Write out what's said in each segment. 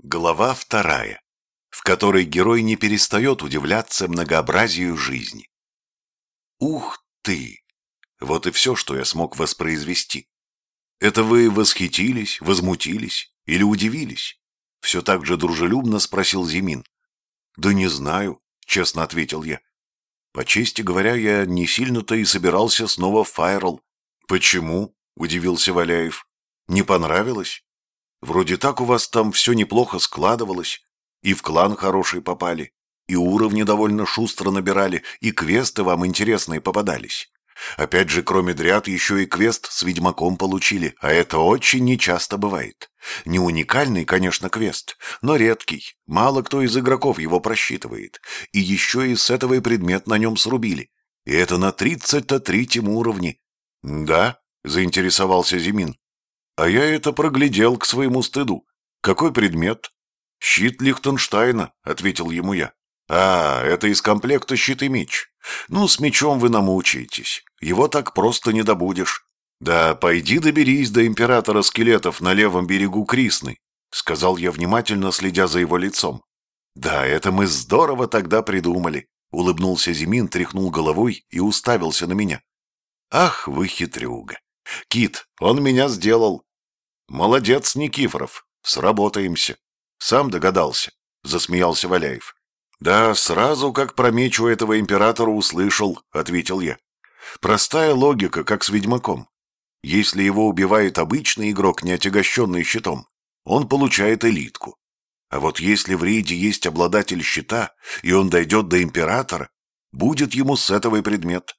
Глава вторая, в которой герой не перестает удивляться многообразию жизни. Ух ты! Вот и все, что я смог воспроизвести. Это вы восхитились, возмутились или удивились? Все так же дружелюбно спросил Зимин. Да не знаю, честно ответил я. По чести говоря, я не сильно-то и собирался снова в Файрл. Почему? Удивился Валяев. Не понравилось? Вроде так у вас там все неплохо складывалось, и в клан хороший попали, и уровни довольно шустро набирали, и квесты вам интересные попадались. Опять же, кроме дряд, еще и квест с ведьмаком получили, а это очень нечасто бывает. Не уникальный, конечно, квест, но редкий. Мало кто из игроков его просчитывает. И еще и сетовый предмет на нем срубили. И это на тридцать-то третьем уровне. «Да?» — заинтересовался Зимин. А я это проглядел к своему стыду. Какой предмет? Щит Лихтенштейна, ответил ему я. А, это из комплекта щит и меч. Ну, с мечом вы намучаетесь. Его так просто не добудешь. Да пойди доберись до императора скелетов на левом берегу Крисны, сказал я внимательно, следя за его лицом. Да, это мы здорово тогда придумали. Улыбнулся Зимин, тряхнул головой и уставился на меня. Ах, вы хитрюга. Кит, он меня сделал. Молодец, Никифоров, сработаемся. Сам догадался, засмеялся Валяев. Да, сразу как про меч у этого императора услышал, ответил я. Простая логика, как с ведьмаком. Если его убивает обычный игрок, не отягощенный щитом, он получает элитку. А вот если в рейде есть обладатель щита, и он дойдет до императора, будет ему сетовый предмет.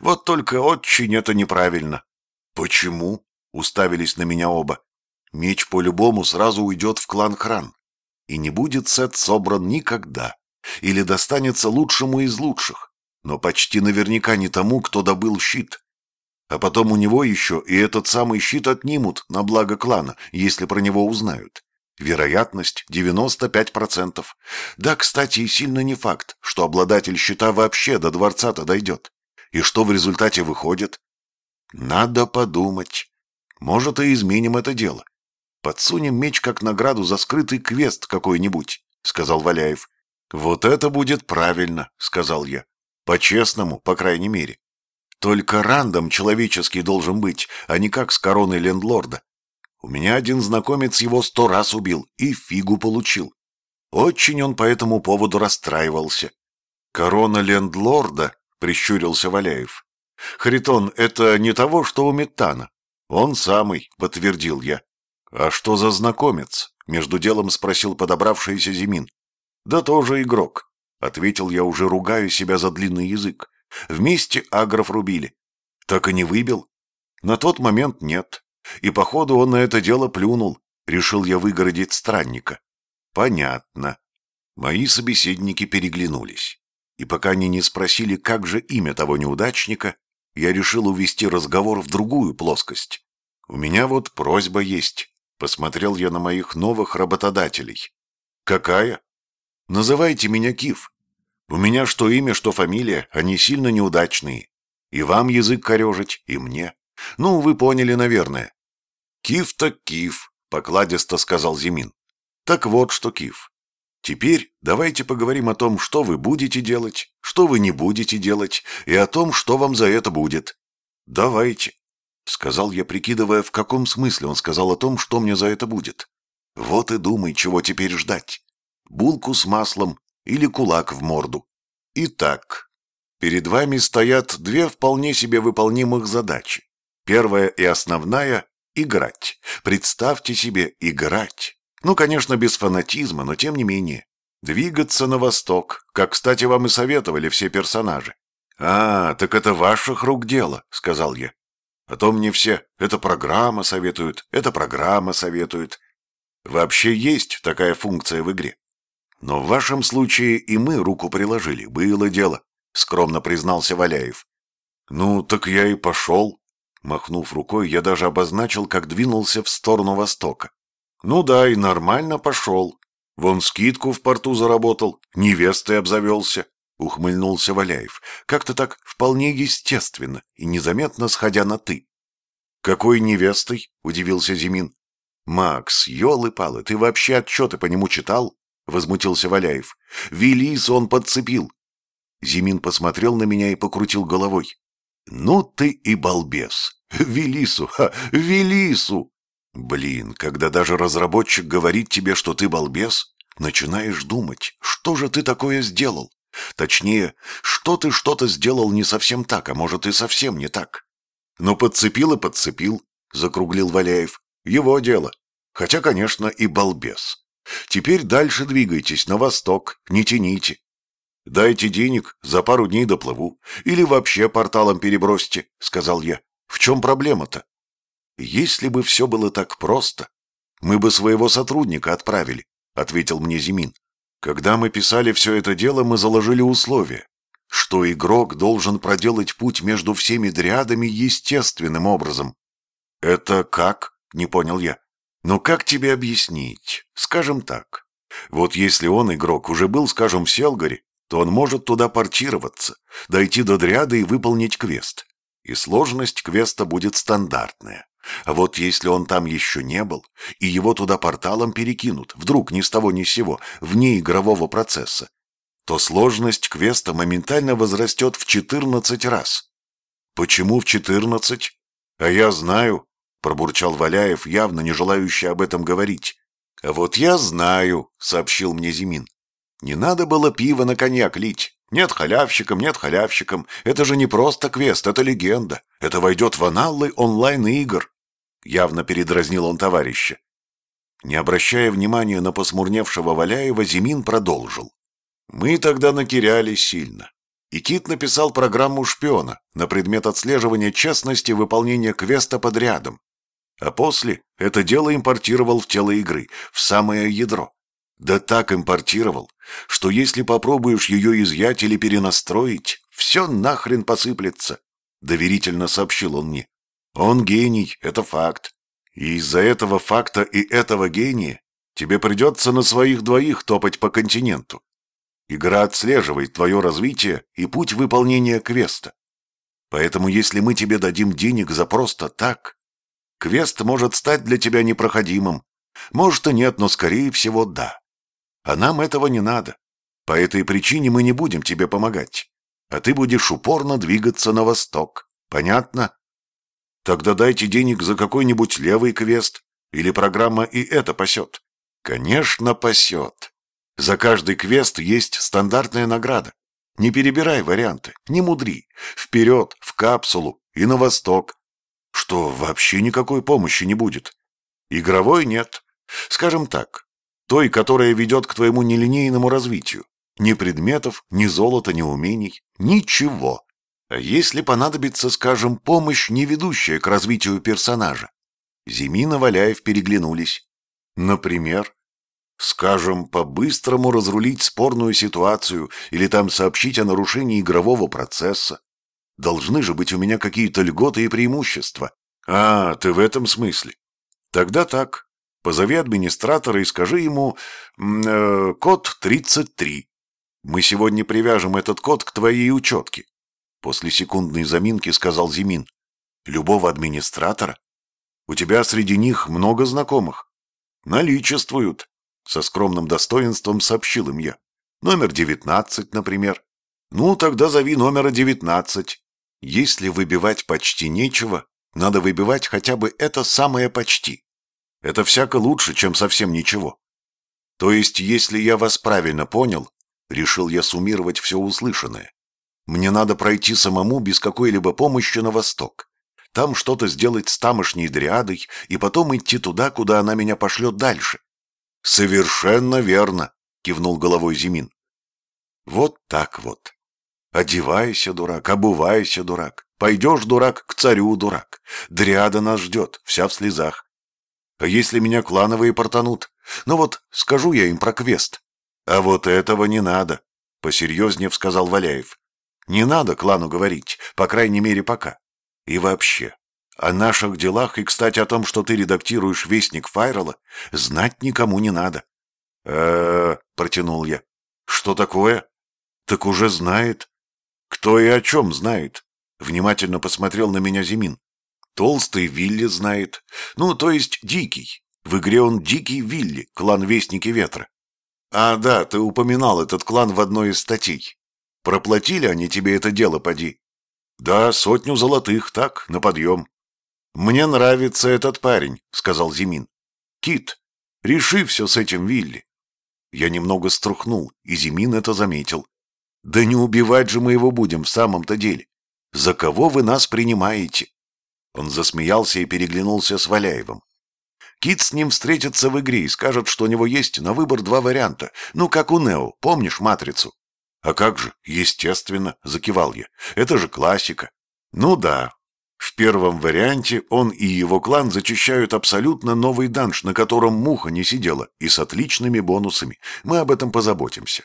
Вот только очень это неправильно. Почему? Уставились на меня оба. Меч по-любому сразу уйдет в клан Хран. И не будет сет собран никогда. Или достанется лучшему из лучших. Но почти наверняка не тому, кто добыл щит. А потом у него еще и этот самый щит отнимут на благо клана, если про него узнают. Вероятность 95%. Да, кстати, и сильно не факт, что обладатель щита вообще до дворца-то дойдет. И что в результате выходит? Надо подумать. Может, и изменим это дело. Подсунем меч как награду за скрытый квест какой-нибудь, сказал Валяев. Вот это будет правильно, сказал я. По-честному, по крайней мере. Только рандом человеческий должен быть, а не как с короной лендлорда. У меня один знакомец его сто раз убил и фигу получил. Очень он по этому поводу расстраивался. «Корона лендлорда?» — прищурился Валяев. «Харитон, это не того, что у Метана?» «Он самый», — подтвердил я. «А что за знакомец?» — между делом спросил подобравшийся Зимин. «Да тоже игрок», — ответил я, уже ругаю себя за длинный язык. «Вместе агров рубили». «Так и не выбил?» «На тот момент нет. И, походу, он на это дело плюнул. Решил я выгородить странника». «Понятно». Мои собеседники переглянулись. И пока они не спросили, как же имя того неудачника, я решил увести разговор в другую плоскость. «У меня вот просьба есть», — посмотрел я на моих новых работодателей. «Какая?» «Называйте меня Кив. У меня что имя, что фамилия, они сильно неудачные. И вам язык корежить, и мне. Ну, вы поняли, наверное». «Кив так Кив», — покладисто сказал Зимин. «Так вот что, Кив. Теперь давайте поговорим о том, что вы будете делать, что вы не будете делать, и о том, что вам за это будет. Давайте, сказал я, прикидывая, в каком смысле он сказал о том, что мне за это будет. Вот и думай, чего теперь ждать. Булку с маслом или кулак в морду. Итак, перед вами стоят две вполне себе выполнимых задачи. Первая и основная — играть. Представьте себе, играть. Ну, конечно, без фанатизма, но тем не менее. Двигаться на восток, как, кстати, вам и советовали все персонажи. «А, так это ваших рук дело», — сказал я. «А то мне все, эта программа советует, эта программа советует. Вообще есть такая функция в игре. Но в вашем случае и мы руку приложили, было дело», — скромно признался Валяев. «Ну, так я и пошел». Махнув рукой, я даже обозначил, как двинулся в сторону востока. Ну да, и нормально пошел. Вон скидку в порту заработал, невестой обзавелся. Ухмыльнулся Валяев, как-то так вполне естественно и незаметно сходя на «ты». «Какой невестой?» — удивился Зимин. «Макс, елы-палы, ты вообще отчеты по нему читал?» — возмутился Валяев. «Велису он подцепил!» Зимин посмотрел на меня и покрутил головой. «Ну ты и балбес! Велису! Ха! Велису!» «Блин, когда даже разработчик говорит тебе, что ты балбес, начинаешь думать, что же ты такое сделал? Точнее, что ты что-то сделал не совсем так, а может и совсем не так. «Ну, подцепил и подцепил», — закруглил Валяев. «Его дело. Хотя, конечно, и балбес. Теперь дальше двигайтесь, на восток, не тяните. Дайте денег, за пару дней доплыву. Или вообще порталом перебросьте», — сказал я. «В чем проблема-то?» «Если бы все было так просто, мы бы своего сотрудника отправили», — ответил мне Зимин. «Когда мы писали все это дело, мы заложили условия что игрок должен проделать путь между всеми дрядами естественным образом. «Это как?» — не понял я. «Ну как тебе объяснить? Скажем так. Вот если он, игрок, уже был, скажем, в Селгаре, то он может туда портироваться, дойти до дряда и выполнить квест. И сложность квеста будет стандартная. А вот если он там еще не был, и его туда порталом перекинут, вдруг ни с того ни с сего, вне игрового процесса, то сложность квеста моментально возрастет в 14 раз. Почему в 14? А я знаю, пробурчал Валяев, явно не желающий об этом говорить. А вот я знаю, сообщил мне Зимин. Не надо было пиво на коньяк лить. Нет халявщикам, нет халявщикам. Это же не просто квест, это легенда. Это войдет в аналлы онлайн-игр. Явно передразнил он товарища. Не обращая внимания на посмурневшего Валяева, Зимин продолжил. Мы тогда накиряли сильно. И Кит написал программу шпиона на предмет отслеживания честности выполнения квеста подрядом. А после это дело импортировал в тело игры, в самое ядро. Да так импортировал, что если попробуешь ее изъять или перенастроить, все нахрен посыплется, — доверительно сообщил он мне. Он гений, это факт. И из-за этого факта и этого гения тебе придется на своих двоих топать по континенту. Игра отслеживает твое развитие и путь выполнения квеста. Поэтому если мы тебе дадим денег за просто так, квест может стать для тебя непроходимым. Может и нет, но скорее всего да. А нам этого не надо. По этой причине мы не будем тебе помогать. А ты будешь упорно двигаться на восток. Понятно? Тогда дайте денег за какой-нибудь левый квест, или программа и это пасет. Конечно, пасет. За каждый квест есть стандартная награда. Не перебирай варианты, не мудри. Вперед, в капсулу и на восток. Что, вообще никакой помощи не будет? Игровой нет. Скажем так, той, которая ведет к твоему нелинейному развитию. Ни предметов, ни золота, ни умений. Ничего. Если понадобится, скажем, помощь, не ведущая к развитию персонажа? Зимин и Валяев переглянулись. Например, Скажем, по-быстрому разрулить спорную ситуацию или там сообщить о нарушении игрового процесса. Должны же быть у меня какие-то льготы и преимущества. А, ты в этом смысле. Тогда так. Позови администратора и скажи ему э, код 33. Мы сегодня привяжем этот код к твоей учетке. После секундной заминки сказал Зимин. Любого администратора? У тебя среди них много знакомых. Наличествуют. Со скромным достоинством сообщил им я. Номер девятнадцать, например. Ну, тогда зови номера девятнадцать. Если выбивать почти нечего, надо выбивать хотя бы это самое почти. Это всяко лучше, чем совсем ничего. То есть, если я вас правильно понял, решил я суммировать все услышанное. Мне надо пройти самому без какой-либо помощи на восток. Там что-то сделать с тамошней дриадой и потом идти туда, куда она меня пошлет дальше. «Совершенно верно», — кивнул головой Зимин. «Вот так вот. Одевайся, дурак, обувайся, дурак. Пойдешь, дурак, к царю, дурак. Дриада нас ждет, вся в слезах. А если меня клановые портанут? Ну вот, скажу я им про квест. А вот этого не надо, — посерьезнее сказал Валяев. Не надо клану говорить, по крайней мере, пока. И вообще, о наших делах и, кстати, о том, что ты редактируешь «Вестник Файрела», знать никому не надо. э протянул я. «Что такое?» «Так уже знает». «Кто и о чем знает?» Внимательно посмотрел на меня Зимин. «Толстый Вилли знает. Ну, то есть Дикий. В игре он Дикий Вилли, клан Вестники Ветра. А, да, ты упоминал этот клан в одной из статей. Проплатили они тебе это дело, поди? Да, сотню золотых, так, на подъем. Мне нравится этот парень, сказал Зимин. Кит, реши все с этим Вилли. Я немного струхнул, и Зимин это заметил. Да не убивать же мы его будем в самом-то деле. За кого вы нас принимаете? Он засмеялся и переглянулся с Валяевым. Кит с ним встретится в игре и скажет, что у него есть на выбор два варианта. Ну, как у Нео, помнишь «Матрицу»? А как же, естественно, закивал я. Это же классика. Ну да. В первом варианте он и его клан зачищают абсолютно новый данж, на котором муха не сидела, и с отличными бонусами. Мы об этом позаботимся.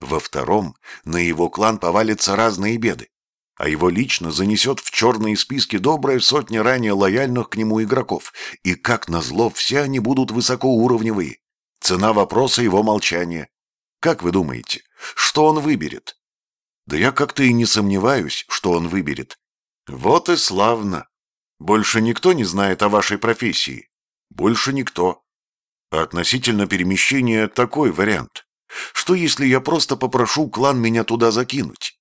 Во втором на его клан повалятся разные беды а его лично занесет в черные списки добрая сотня ранее лояльных к нему игроков. И, как назло, все они будут высокоуровневые. Цена вопроса его молчания. Как вы думаете, что он выберет? Да я как-то и не сомневаюсь, что он выберет. Вот и славно. Больше никто не знает о вашей профессии. Больше никто. Относительно перемещения такой вариант. Что если я просто попрошу клан меня туда закинуть?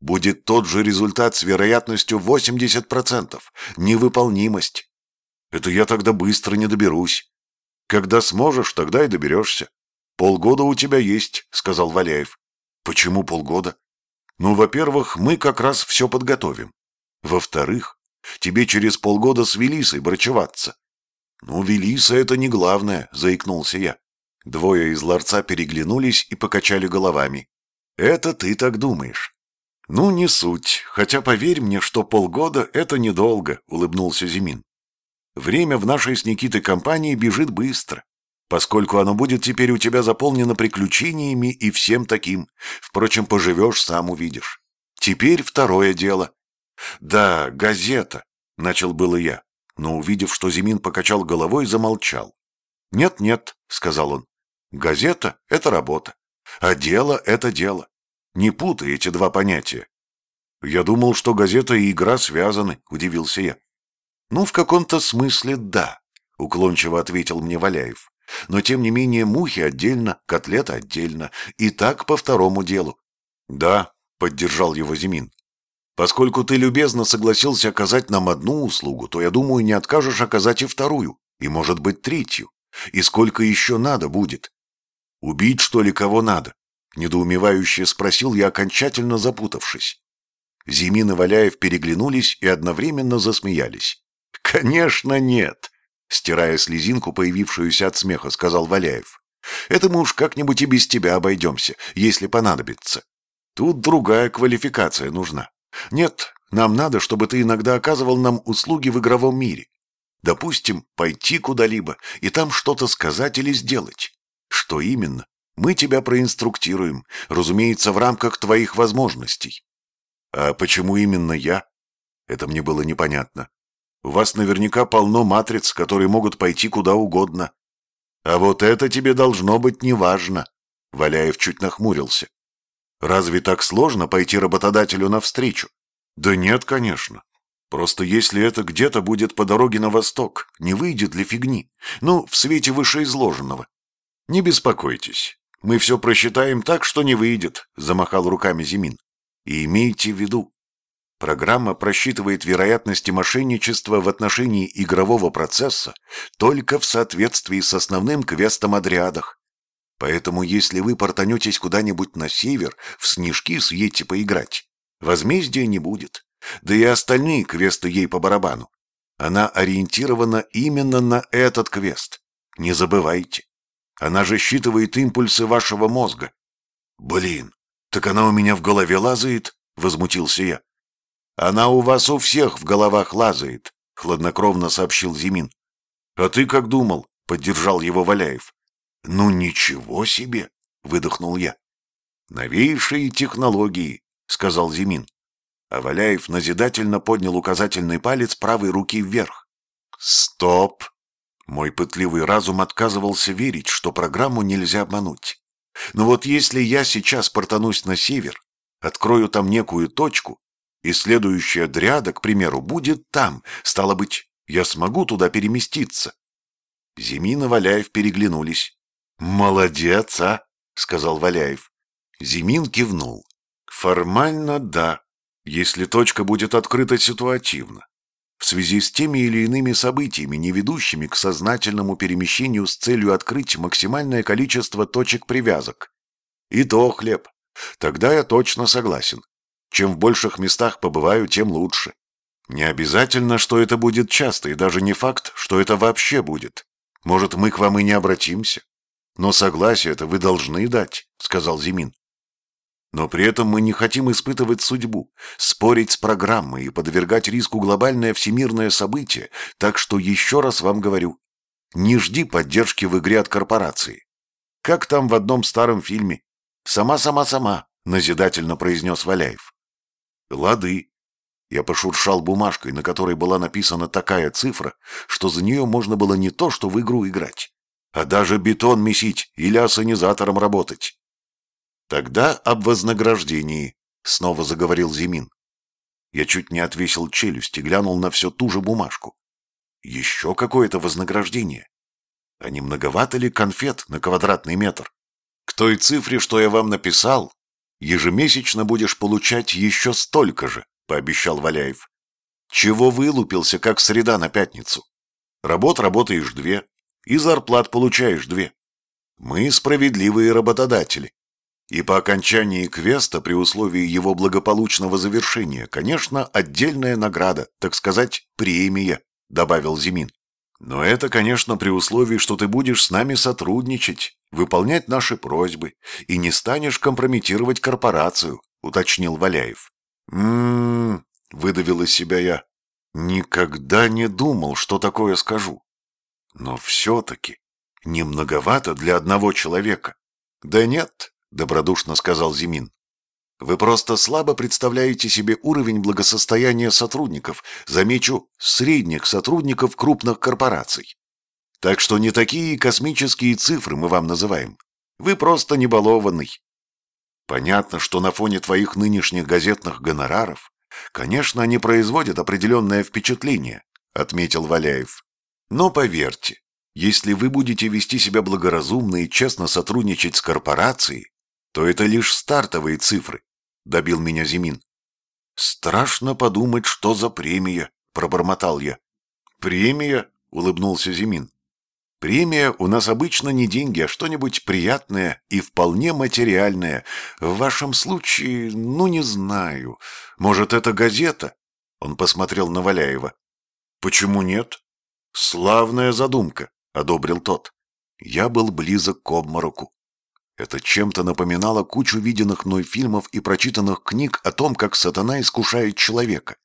Будет тот же результат с вероятностью 80%. Невыполнимость. Это я тогда быстро не доберусь. Когда сможешь, тогда и доберешься. Полгода у тебя есть, сказал Валяев. Почему полгода? Ну, во-первых, мы как раз все подготовим. Во-вторых, тебе через полгода с Велисой брачеваться. Ну, Велиса это не главное, заикнулся я. Двое из ларца переглянулись и покачали головами. Это ты так думаешь. «Ну, не суть. Хотя поверь мне, что полгода — это недолго», — улыбнулся Зимин. «Время в нашей с Никитой компании бежит быстро, поскольку оно будет теперь у тебя заполнено приключениями и всем таким. Впрочем, поживешь, сам увидишь. Теперь второе дело». «Да, газета», — начал было я, но, увидев, что Зимин покачал головой, замолчал. «Нет-нет», — сказал он, — «газета — это работа, а дело — это дело. Не путай эти два понятия. Я думал, что газета и игра связаны, удивился я. Ну, в каком-то смысле да, уклончиво ответил мне Валяев. Но тем не менее мухи отдельно, котлета отдельно, и так по второму делу. Да, поддержал его Зимин. Поскольку ты любезно согласился оказать нам одну услугу, то, я думаю, не откажешь оказать и вторую, и, может быть, третью. И сколько еще надо будет? Убить, что ли, кого надо? Недоумевающе спросил я, окончательно запутавшись. Зимин и Валяев переглянулись и одновременно засмеялись. «Конечно нет!» Стирая слезинку, появившуюся от смеха, сказал Валяев. «Это мы уж как-нибудь и без тебя обойдемся, если понадобится. Тут другая квалификация нужна. Нет, нам надо, чтобы ты иногда оказывал нам услуги в игровом мире. Допустим, пойти куда-либо и там что-то сказать или сделать. Что именно, мы тебя проинструктируем, разумеется, в рамках твоих возможностей. А почему именно я? Это мне было непонятно. У вас наверняка полно матриц, которые могут пойти куда угодно. А вот это тебе должно быть неважно. Валяев чуть нахмурился. Разве так сложно пойти работодателю навстречу? Да нет, конечно. Просто если это где-то будет по дороге на восток, не выйдет для фигни. Ну, в свете вышеизложенного. Не беспокойтесь. Мы все просчитаем так, что не выйдет», — замахал руками Зимин. «И имейте в виду, программа просчитывает вероятности мошенничества в отношении игрового процесса только в соответствии с основным квестом о дриадах. Поэтому если вы портанетесь куда-нибудь на север, в снежки съедьте поиграть, возмездия не будет. Да и остальные квесты ей по барабану. Она ориентирована именно на этот квест. Не забывайте. Она же считывает импульсы вашего мозга. Блин, так она у меня в голове лазает, возмутился я. Она у вас у всех в головах лазает, хладнокровно сообщил Зимин. А ты как думал? Поддержал его Валяев. Ну ничего себе, выдохнул я. Новейшие технологии, сказал Зимин. А Валяев назидательно поднял указательный палец правой руки вверх. «Стоп!» Мой пытливый разум отказывался верить, что программу нельзя обмануть. Но вот если я сейчас портанусь на север, открою там некую точку, и следующая дряда, к примеру, будет там, стало быть, я смогу туда переместиться. Зимин и Валяев переглянулись. «Молодец, а!» — сказал Валяев. Зимин кивнул. «Формально, да, если точка будет открыта ситуативно, в связи с теми или иными событиями, не ведущими к сознательному перемещению с целью открыть максимальное количество точек привязок. И то хлеб. Тогда я точно согласен. Чем в больших местах побываю, тем лучше. Не обязательно, что это будет часто, и даже не факт, что это вообще будет. Может, мы к вам и не обратимся. Но согласие это вы должны дать, сказал Зимин. Но при этом мы не хотим испытывать судьбу, спорить с программой и подвергать риску глобальное всемирное событие, так что еще раз вам говорю, не жди поддержки в игре от корпорации. Как там в одном старом фильме? «Сама-сама-сама», — назидательно произнес Валяев. «Лады». Я пошуршал бумажкой, на которой была написана такая цифра, что за нее можно было не то что в игру играть, а даже бетон месить или ассанизатором работать. «Тогда об вознаграждении», — снова заговорил Зимин. Я чуть не отвесил челюсть и глянул на все ту же бумажку. Еще какое-то вознаграждение. А не многовато ли конфет на квадратный метр? К той цифре, что я вам написал, ежемесячно будешь получать еще столько же, пообещал Валяев. Чего вылупился, как среда на пятницу? Работ работаешь две, и зарплат получаешь две. Мы справедливые работодатели. И по окончании квеста, при условии его благополучного завершения, конечно, отдельная награда, так сказать, премия, добавил Зимин. Но это, конечно, при условии, что ты будешь с нами сотрудничать, выполнять наши просьбы и не станешь компрометировать корпорацию, уточнил Валяев. М-м, выдавил из себя я. Никогда не думал, что такое скажу. Но все-таки не многовато для одного человека. Да нет, — добродушно сказал Зимин. «Вы просто слабо представляете себе уровень благосостояния сотрудников, замечу, средних сотрудников крупных корпораций. Так что не такие космические цифры мы вам называем. Вы просто небалованный. Понятно, что на фоне твоих нынешних газетных гонораров, конечно, они производят определенное впечатление, отметил Валяев. Но поверьте, если вы будете вести себя благоразумно и честно сотрудничать с корпорацией, то это лишь стартовые цифры, — добил меня Зимин. «Страшно подумать, что за премия», — пробормотал я. «Премия?» — улыбнулся Зимин. «Премия у нас обычно не деньги, а что-нибудь приятное и вполне материальное. В вашем случае, ну, не знаю. Может, это газета?» Он посмотрел на Валяева. «Почему нет?» «Славная задумка», — одобрил тот. Я был близок к обмороку. Это чем-то напоминало кучу виденных мной фильмов и прочитанных книг о том, как сатана искушает человека.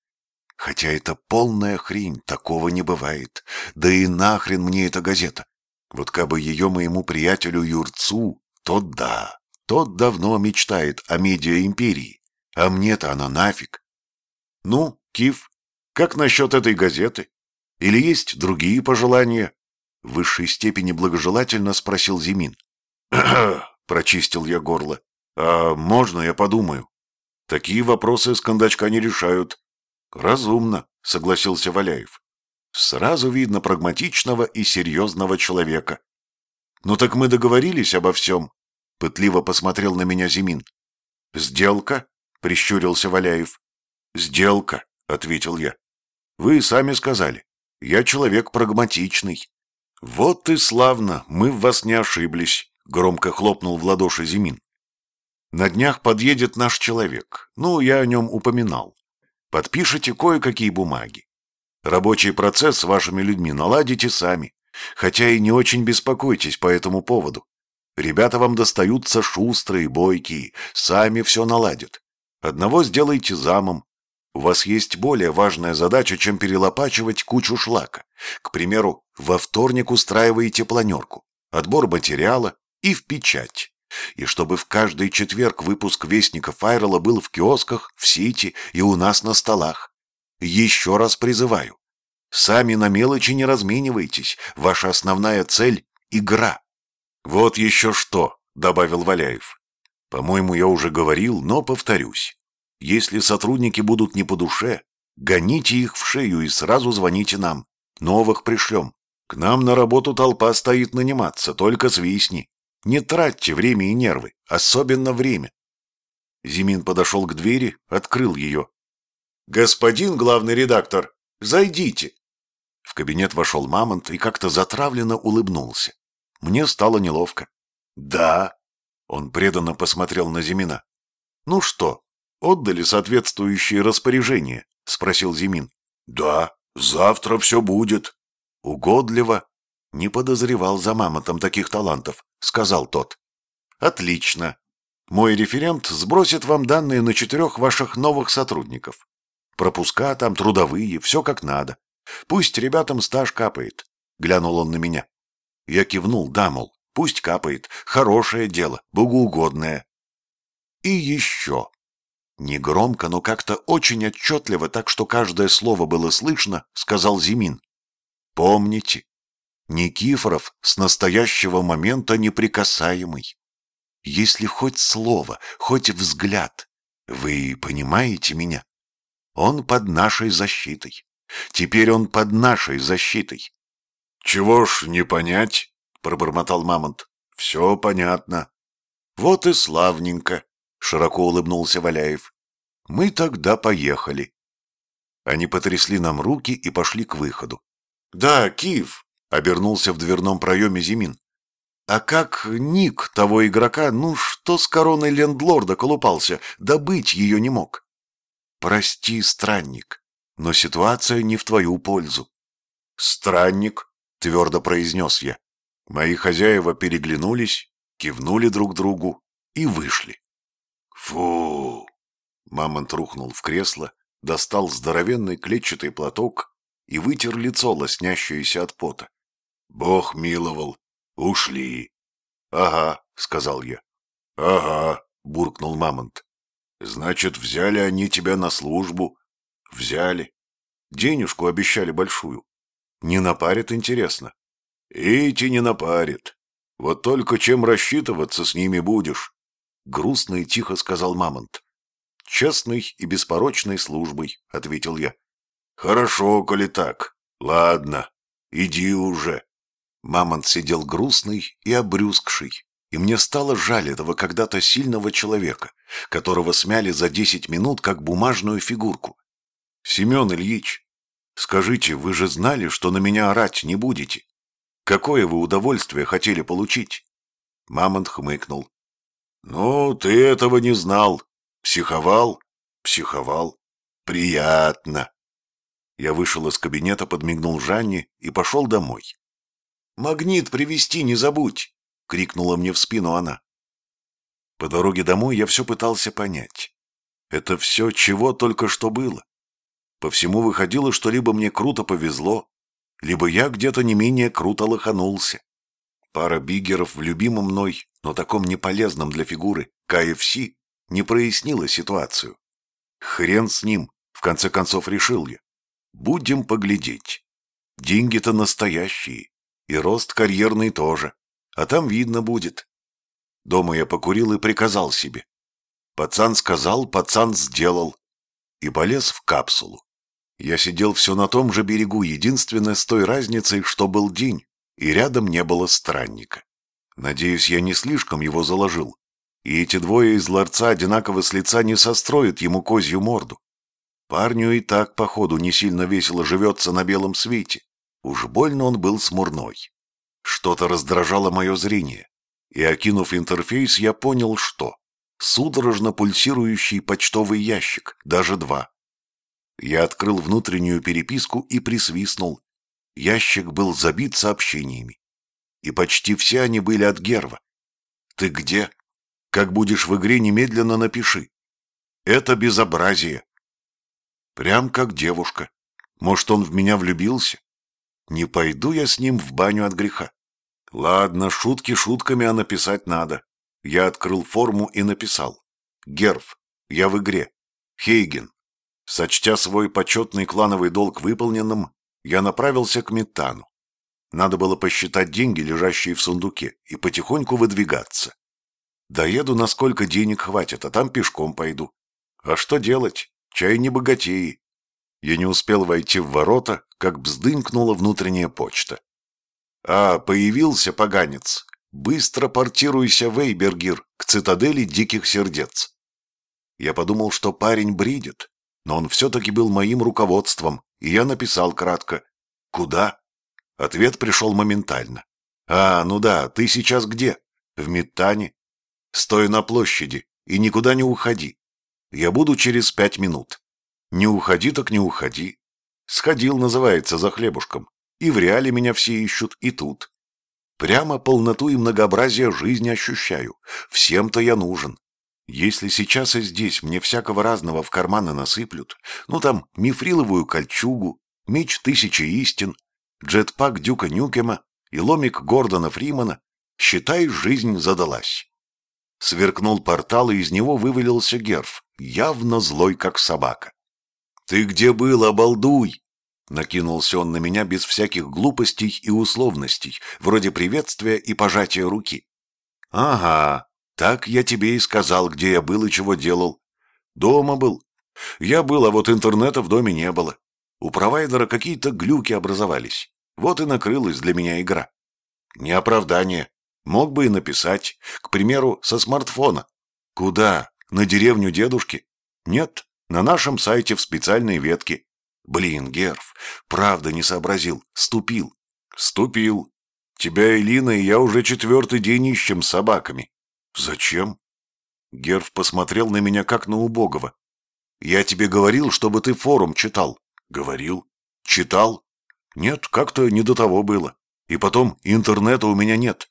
Хотя это полная хрень, такого не бывает. Да и нахрен мне эта газета. Вот кабы ее моему приятелю Юрцу, тот да, тот давно мечтает о медиа-империи. А мне-то она нафиг. Ну, Кив, как насчет этой газеты? Или есть другие пожелания? В высшей степени благожелательно спросил Зимин. — прочистил я горло. «А можно я подумаю? Такие вопросы с кондачка не решают». «Разумно», — согласился Валяев. «Сразу видно прагматичного и серьезного человека». «Ну так мы договорились обо всем», — пытливо посмотрел на меня Зимин. «Сделка?» — прищурился Валяев. «Сделка», — ответил я. «Вы сами сказали. Я человек прагматичный». «Вот и славно, мы в вас не ошиблись». — громко хлопнул в ладоши Зимин. «На днях подъедет наш человек. Ну, я о нем упоминал. Подпишите кое-какие бумаги. Рабочий процесс с вашими людьми наладите сами, хотя и не очень беспокойтесь по этому поводу. Ребята вам достаются шустрые, бойкие, сами все наладят. Одного сделайте замом. У вас есть более важная задача, чем перелопачивать кучу шлака. К примеру, во вторник устраиваете планерку, отбор материала, и в печать. И чтобы в каждый четверг выпуск Вестника Файрела был в киосках, в сети и у нас на столах. Еще раз призываю. Сами на мелочи не разменивайтесь. Ваша основная цель — игра. Вот еще что, — добавил Валяев. По-моему, я уже говорил, но повторюсь. Если сотрудники будут не по душе, гоните их в шею и сразу звоните нам. Новых пришлем. К нам на работу толпа стоит наниматься, только свистни. Не тратьте время и нервы, особенно время. Зимин подошел к двери, открыл ее. «Господин главный редактор, зайдите!» В кабинет вошел Мамонт и как-то затравленно улыбнулся. Мне стало неловко. «Да». Он преданно посмотрел на Зимина. «Ну что, отдали соответствующие распоряжения?» — спросил Зимин. «Да, завтра все будет». «Угодливо». «Не подозревал за Мамонтом таких талантов», — сказал тот. «Отлично. Мой референт сбросит вам данные на четырех ваших новых сотрудников. Пропуска там, трудовые, все как надо. Пусть ребятам стаж капает», — глянул он на меня. Я кивнул, да, мол, пусть капает, хорошее дело, богоугодное. И еще. Негромко, но как-то очень отчетливо, так что каждое слово было слышно, сказал Зимин. Помните, Никифоров с настоящего момента неприкасаемый. Если хоть слово, хоть взгляд, вы понимаете меня? Он под нашей защитой. Теперь он под нашей защитой. «Чего ж не понять?» — пробормотал Мамонт. «Все понятно». «Вот и славненько», — широко улыбнулся Валяев. «Мы тогда поехали». Они потрясли нам руки и пошли к выходу. «Да, Киев», — обернулся в дверном проеме Зимин. «А как ник того игрока, ну что с короной лендлорда колупался, добыть ее не мог?» «Прости, странник, но ситуация не в твою пользу». «Странник», твердо произнес я. Мои хозяева переглянулись, кивнули друг другу и вышли. Фу! Мамонт рухнул в кресло, достал здоровенный клетчатый платок и вытер лицо, лоснящееся от пота. Бог миловал. Ушли. Ага, сказал я. Ага, буркнул Мамонт. Значит, взяли они тебя на службу. Взяли. Денежку обещали большую. Не напарит, интересно? Эти не напарит. Вот только чем рассчитываться с ними будешь? Грустно и тихо сказал Мамонт. Честной и беспорочной службой, ответил я. Хорошо, коли так. Ладно, иди уже. Мамонт сидел грустный и обрюзгший, и мне стало жаль этого когда-то сильного человека, которого смяли за десять минут как бумажную фигурку. Семен Ильич, Скажите, вы же знали, что на меня орать не будете? Какое вы удовольствие хотели получить?» Мамонт хмыкнул. «Ну, ты этого не знал. Психовал? Психовал. Приятно». Я вышел из кабинета, подмигнул Жанне и пошел домой. «Магнит привезти не забудь!» — крикнула мне в спину она. По дороге домой я все пытался понять. Это все, чего только что было. По всему выходило, что либо мне круто повезло, либо я где-то не менее круто лоханулся. Пара биггеров в любимом мной, но таком неполезном для фигуры, КФС, не прояснила ситуацию. Хрен с ним, в конце концов решил я. Будем поглядеть. Деньги-то настоящие, и рост карьерный тоже, а там видно будет. Дома я покурил и приказал себе. Пацан сказал, пацан сделал. И полез в капсулу. Я сидел все на том же берегу, единственное с той разницей, что был день, и рядом не было странника. Надеюсь, я не слишком его заложил, и эти двое из ларца одинаково с лица не состроят ему козью морду. Парню и так, походу, не сильно весело живется на белом свете. Уж больно он был смурной. Что-то раздражало мое зрение, и, окинув интерфейс, я понял, что. Судорожно пульсирующий почтовый ящик, даже два. Я открыл внутреннюю переписку и присвистнул. Ящик был забит сообщениями. И почти все они были от Герва. «Ты где? Как будешь в игре, немедленно напиши. Это безобразие». Прям как девушка. Может, он в меня влюбился? Не пойду я с ним в баню от греха. Ладно, шутки шутками, а написать надо. Я открыл форму и написал. Герв, я в игре. Хейген, Сочтя свой почетный клановый долг выполненным, я направился к метану. Надо было посчитать деньги, лежащие в сундуке, и потихоньку выдвигаться. Доеду, насколько денег хватит, а там пешком пойду. А что делать? Чай не богатеи. Я не успел войти в ворота, как бздынькнула внутренняя почта. А, появился поганец. Быстро портируйся в Эйбергир, к цитадели диких сердец. Я подумал, что парень бредит, но он все-таки был моим руководством, и я написал кратко «Куда?». Ответ пришел моментально. «А, ну да, ты сейчас где?» «В Метане». «Стой на площади и никуда не уходи. Я буду через пять минут». «Не уходи, так не уходи». «Сходил, называется, за хлебушком. И в реале меня все ищут, и тут. Прямо полноту и многообразие жизни ощущаю. Всем-то я нужен. Если сейчас и здесь мне всякого разного в карманы насыплют, ну там мифриловую кольчугу, меч тысячи истин, джетпак Дюка Нюкема и ломик Гордона Фримана, считай, жизнь задалась. Сверкнул портал, и из него вывалился Герф, явно злой, как собака. «Ты где был, обалдуй?» Накинулся он на меня без всяких глупостей и условностей, вроде приветствия и пожатия руки. «Ага, так я тебе и сказал, где я был и чего делал. Дома был. Я был, а вот интернета в доме не было. У провайдера какие-то глюки образовались. Вот и накрылась для меня игра. Не оправдание. Мог бы и написать, к примеру, со смартфона. Куда? На деревню дедушки? Нет, на нашем сайте в специальной ветке. Блин, Герф, правда не сообразил. Ступил. Ступил. Тебя, Элина, и я уже четвертый день ищем с собаками. Зачем? Герф посмотрел на меня как на убогого. Я тебе говорил, чтобы ты форум читал. Говорил. Читал? Нет, как-то не до того было. И потом, интернета у меня нет.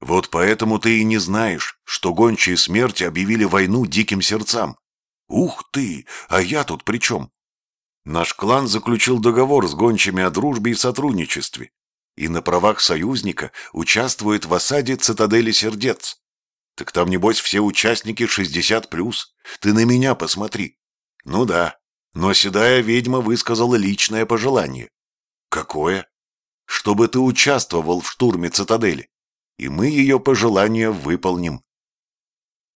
Вот поэтому ты и не знаешь, что гончие смерти объявили войну диким сердцам. Ух ты, а я тут при чем? Наш клан заключил договор с гончими о дружбе и сотрудничестве, и на правах союзника участвует в осаде цитадели сердец. Так там, небось, все участники 60+. Ты на меня посмотри. Ну да, но седая ведьма высказала личное пожелание. Какое? Чтобы ты участвовал в штурме цитадели. И мы ее пожелание выполним.